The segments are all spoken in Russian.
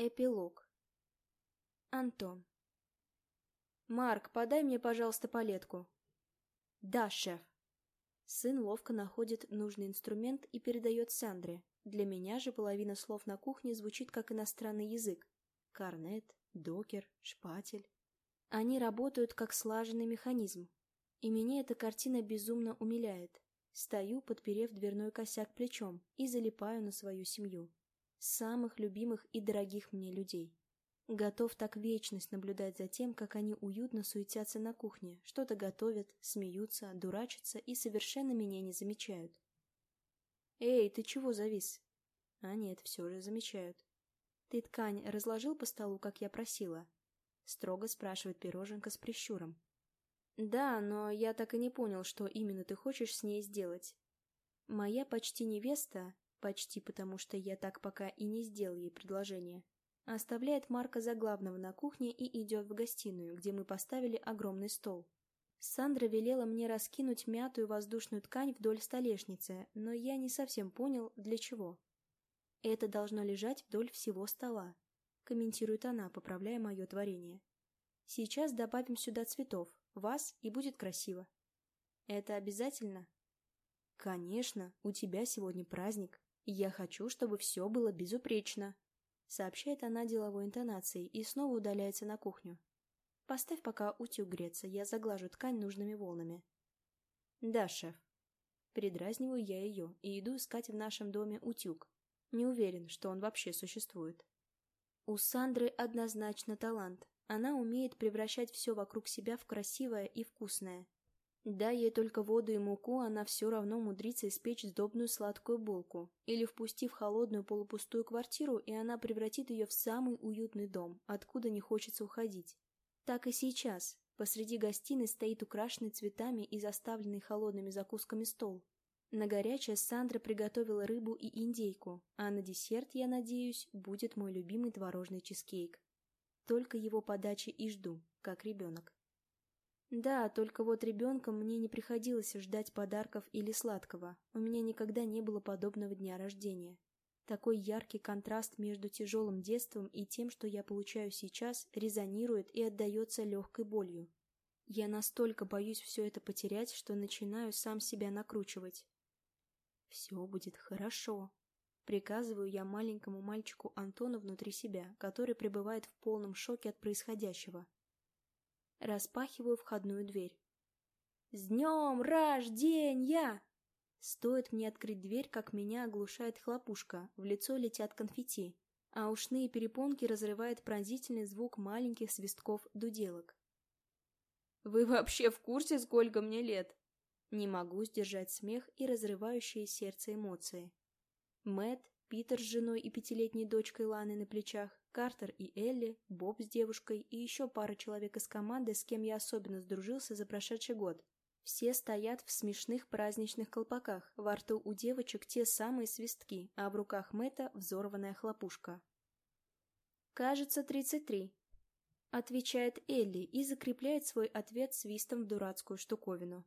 Эпилог. Антон. «Марк, подай мне, пожалуйста, палетку». «Да, шеф». Сын ловко находит нужный инструмент и передает Сандре. Для меня же половина слов на кухне звучит как иностранный язык. Корнет, докер, шпатель. Они работают как слаженный механизм. И меня эта картина безумно умиляет. Стою, подперев дверной косяк плечом, и залипаю на свою семью самых любимых и дорогих мне людей. Готов так вечность наблюдать за тем, как они уютно суетятся на кухне, что-то готовят, смеются, дурачатся и совершенно меня не замечают. «Эй, ты чего завис?» А нет, все же замечают. «Ты ткань разложил по столу, как я просила?» Строго спрашивает пироженка с прищуром. «Да, но я так и не понял, что именно ты хочешь с ней сделать. Моя почти невеста, почти потому что я так пока и не сделал ей предложение, оставляет Марка за главного на кухне и идет в гостиную, где мы поставили огромный стол. Сандра велела мне раскинуть мятую воздушную ткань вдоль столешницы, но я не совсем понял, для чего. «Это должно лежать вдоль всего стола», — комментирует она, поправляя мое творение. «Сейчас добавим сюда цветов, вас, и будет красиво». «Это обязательно?» «Конечно, у тебя сегодня праздник. «Я хочу, чтобы все было безупречно», — сообщает она деловой интонацией и снова удаляется на кухню. «Поставь пока утюг греться, я заглажу ткань нужными волнами». «Да, шеф». Передразниваю я ее и иду искать в нашем доме утюг. Не уверен, что он вообще существует. У Сандры однозначно талант. Она умеет превращать все вокруг себя в красивое и вкусное. Дай ей только воду и муку, она все равно умудрится испечь сдобную сладкую булку. Или впустив холодную полупустую квартиру, и она превратит ее в самый уютный дом, откуда не хочется уходить. Так и сейчас. Посреди гостиной стоит украшенный цветами и заставленный холодными закусками стол. На горячее Сандра приготовила рыбу и индейку, а на десерт, я надеюсь, будет мой любимый творожный чизкейк. Только его подачи и жду, как ребенок. Да, только вот ребенком мне не приходилось ждать подарков или сладкого. У меня никогда не было подобного дня рождения. Такой яркий контраст между тяжелым детством и тем, что я получаю сейчас, резонирует и отдается легкой болью. Я настолько боюсь все это потерять, что начинаю сам себя накручивать. «Все будет хорошо», — приказываю я маленькому мальчику Антону внутри себя, который пребывает в полном шоке от происходящего. Распахиваю входную дверь. «С днем рождения!» Стоит мне открыть дверь, как меня оглушает хлопушка, в лицо летят конфетти, а ушные перепонки разрывает пронзительный звук маленьких свистков-дуделок. «Вы вообще в курсе, сколько мне лет?» Не могу сдержать смех и разрывающие сердце эмоции. Мэт, Питер с женой и пятилетней дочкой Ланы на плечах, Картер и Элли, Боб с девушкой и еще пара человек из команды, с кем я особенно сдружился за прошедший год. Все стоят в смешных праздничных колпаках, во рту у девочек те самые свистки, а в руках Мэтта взорванная хлопушка. «Кажется, тридцать три», — отвечает Элли и закрепляет свой ответ свистом в дурацкую штуковину.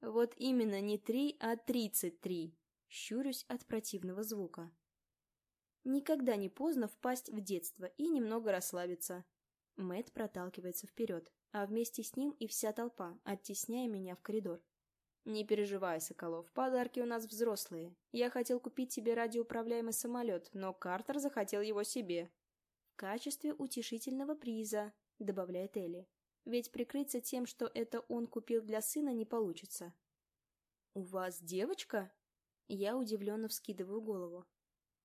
«Вот именно не три, а тридцать три», — щурюсь от противного звука. Никогда не поздно впасть в детство и немного расслабиться. Мэт проталкивается вперед, а вместе с ним и вся толпа, оттесняя меня в коридор. «Не переживай, Соколов, подарки у нас взрослые. Я хотел купить тебе радиоуправляемый самолет, но Картер захотел его себе». «В качестве утешительного приза», — добавляет Элли. «Ведь прикрыться тем, что это он купил для сына, не получится». «У вас девочка?» Я удивленно вскидываю голову.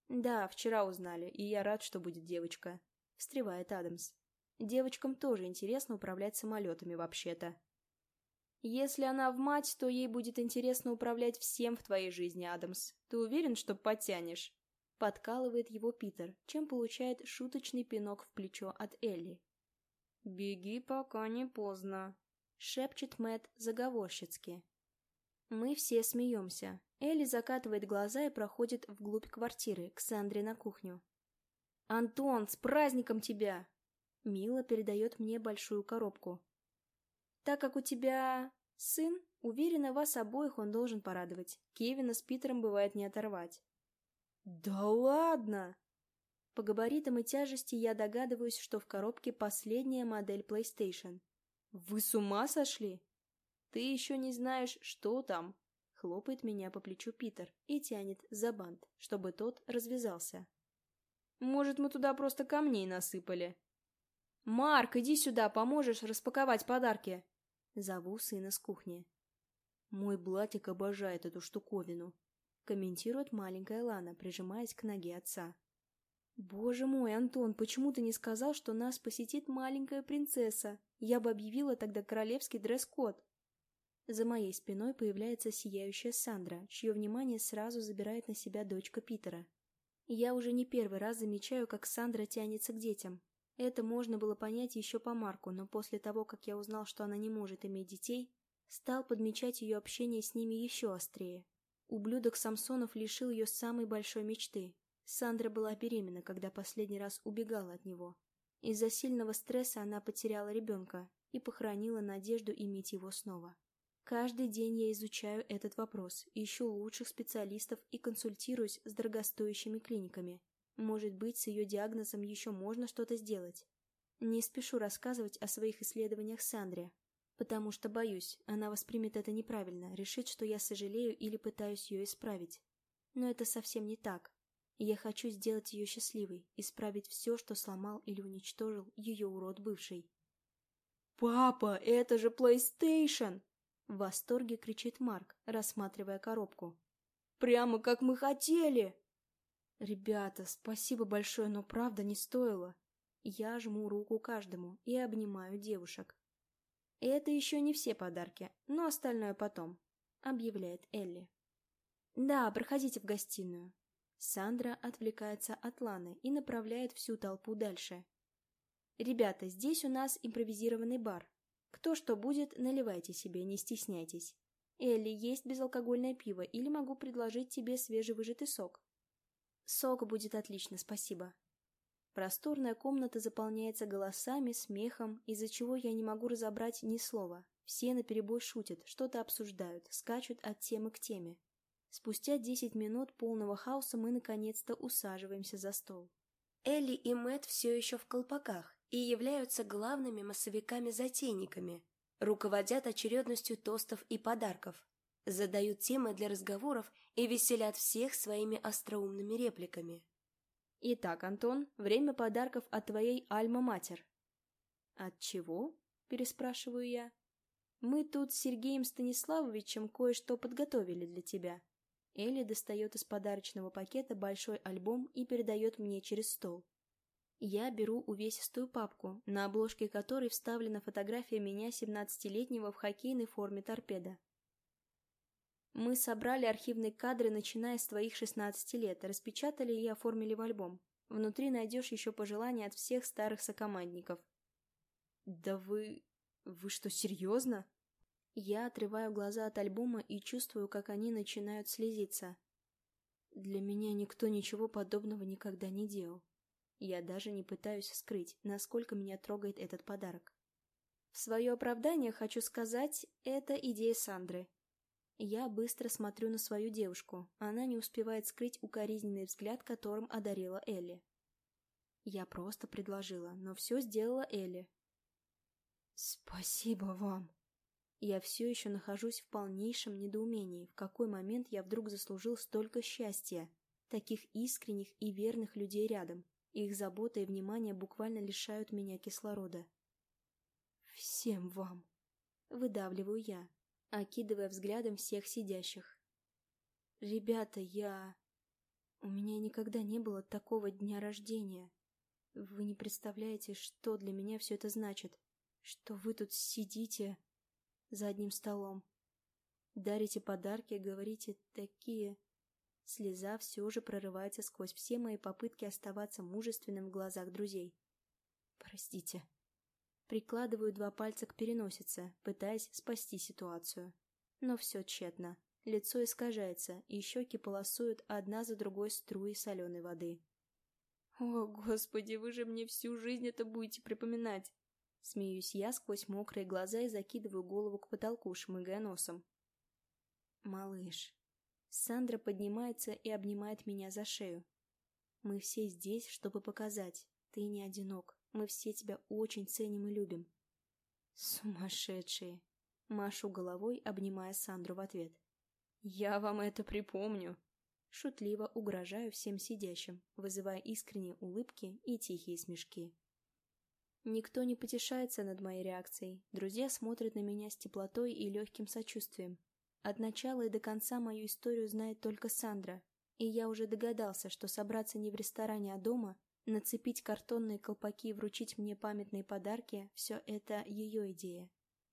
«Да, вчера узнали, и я рад, что будет девочка», — встревает Адамс. «Девочкам тоже интересно управлять самолетами, вообще-то». «Если она в мать, то ей будет интересно управлять всем в твоей жизни, Адамс. Ты уверен, что подтянешь?» Подкалывает его Питер, чем получает шуточный пинок в плечо от Элли. «Беги, пока не поздно», — шепчет Мэт заговорщицки. Мы все смеемся. Элли закатывает глаза и проходит вглубь квартиры, к Сандре на кухню. «Антон, с праздником тебя!» Мила передает мне большую коробку. «Так как у тебя сын, уверена, вас обоих он должен порадовать. Кевина с Питером бывает не оторвать». «Да ладно!» По габаритам и тяжести я догадываюсь, что в коробке последняя модель PlayStation. Вы с ума сошли? Ты еще не знаешь, что там. Хлопает меня по плечу Питер и тянет за бант, чтобы тот развязался. Может, мы туда просто камней насыпали? Марк, иди сюда, поможешь распаковать подарки. Зову сына с кухни. Мой блатик обожает эту штуковину. Комментирует маленькая Лана, прижимаясь к ноге отца. «Боже мой, Антон, почему ты не сказал, что нас посетит маленькая принцесса? Я бы объявила тогда королевский дресс-код». За моей спиной появляется сияющая Сандра, чье внимание сразу забирает на себя дочка Питера. Я уже не первый раз замечаю, как Сандра тянется к детям. Это можно было понять еще по Марку, но после того, как я узнал, что она не может иметь детей, стал подмечать ее общение с ними еще острее. Ублюдок Самсонов лишил ее самой большой мечты Сандра была беременна, когда последний раз убегала от него. Из-за сильного стресса она потеряла ребенка и похоронила надежду иметь его снова. Каждый день я изучаю этот вопрос, ищу лучших специалистов и консультируюсь с дорогостоящими клиниками. Может быть, с ее диагнозом еще можно что-то сделать. Не спешу рассказывать о своих исследованиях Сандре, потому что боюсь, она воспримет это неправильно, решит, что я сожалею или пытаюсь ее исправить. Но это совсем не так я хочу сделать ее счастливой, исправить все, что сломал или уничтожил ее урод бывший. «Папа, это же PlayStation!» В восторге кричит Марк, рассматривая коробку. «Прямо как мы хотели!» «Ребята, спасибо большое, но правда не стоило!» Я жму руку каждому и обнимаю девушек. «Это еще не все подарки, но остальное потом», — объявляет Элли. «Да, проходите в гостиную. Сандра отвлекается от Ланы и направляет всю толпу дальше. «Ребята, здесь у нас импровизированный бар. Кто что будет, наливайте себе, не стесняйтесь. Элли, есть безалкогольное пиво или могу предложить тебе свежевыжатый сок?» «Сок будет отлично, спасибо». Просторная комната заполняется голосами, смехом, из-за чего я не могу разобрать ни слова. Все наперебой шутят, что-то обсуждают, скачут от темы к теме. Спустя десять минут полного хаоса мы наконец-то усаживаемся за стол. Элли и Мэт все еще в колпаках и являются главными массовиками-затейниками, руководят очередностью тостов и подарков, задают темы для разговоров и веселят всех своими остроумными репликами. «Итак, Антон, время подарков от твоей альма-матер». «От чего?» – переспрашиваю я. «Мы тут с Сергеем Станиславовичем кое-что подготовили для тебя». Элли достает из подарочного пакета большой альбом и передает мне через стол. Я беру увесистую папку, на обложке которой вставлена фотография меня 17-летнего в хоккейной форме торпеда. Мы собрали архивные кадры, начиная с твоих 16 лет, распечатали и оформили в альбом. Внутри найдешь еще пожелания от всех старых сокомандников. Да вы... вы что, серьезно? Я отрываю глаза от альбома и чувствую, как они начинают слезиться. Для меня никто ничего подобного никогда не делал. Я даже не пытаюсь скрыть, насколько меня трогает этот подарок. В свое оправдание хочу сказать, это идея Сандры. Я быстро смотрю на свою девушку, она не успевает скрыть укоризненный взгляд, которым одарила Элли. Я просто предложила, но все сделала Элли. «Спасибо вам!» Я все еще нахожусь в полнейшем недоумении, в какой момент я вдруг заслужил столько счастья, таких искренних и верных людей рядом. Их забота и внимание буквально лишают меня кислорода. «Всем вам!» — выдавливаю я, окидывая взглядом всех сидящих. «Ребята, я... У меня никогда не было такого дня рождения. Вы не представляете, что для меня все это значит, что вы тут сидите...» за одним столом. Дарите подарки, говорите такие... Слеза все же прорывается сквозь все мои попытки оставаться мужественным в глазах друзей. Простите. Прикладываю два пальца к переносице, пытаясь спасти ситуацию. Но все тщетно. Лицо искажается, и щеки полосуют одна за другой струи соленой воды. «О, Господи, вы же мне всю жизнь это будете припоминать!» Смеюсь я сквозь мокрые глаза и закидываю голову к потолку, шмыгая носом. «Малыш». Сандра поднимается и обнимает меня за шею. Мы все здесь, чтобы показать. Ты не одинок. Мы все тебя очень ценим и любим. Сумасшедшие. Машу головой, обнимая Сандру в ответ. Я вам это припомню. Шутливо угрожаю всем сидящим, вызывая искренние улыбки и тихие смешки. Никто не потешается над моей реакцией. Друзья смотрят на меня с теплотой и легким сочувствием. От начала и до конца мою историю знает только Сандра, и я уже догадался, что собраться не в ресторане, а дома, нацепить картонные колпаки и вручить мне памятные подарки – все это ее идея.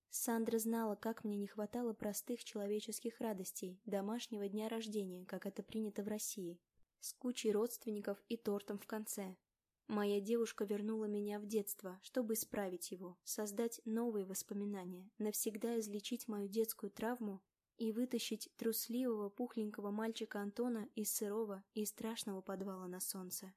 Сандра знала, как мне не хватало простых человеческих радостей, домашнего дня рождения, как это принято в России, с кучей родственников и тортом в конце. Моя девушка вернула меня в детство, чтобы исправить его, создать новые воспоминания, навсегда излечить мою детскую травму и вытащить трусливого пухленького мальчика Антона из сырого и страшного подвала на солнце.